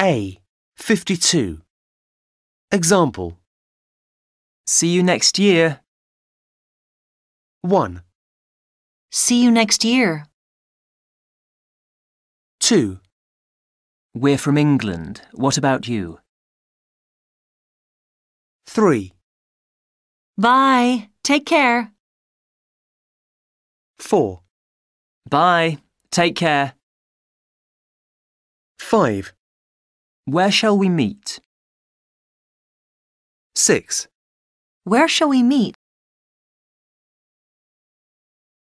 A. 52. Example See you next year. 1, See you next year. 2, We're from England. What about you? 3, Bye. Take care. 4, Bye. Take care. 5, Where shall we meet? 6. Where shall we meet?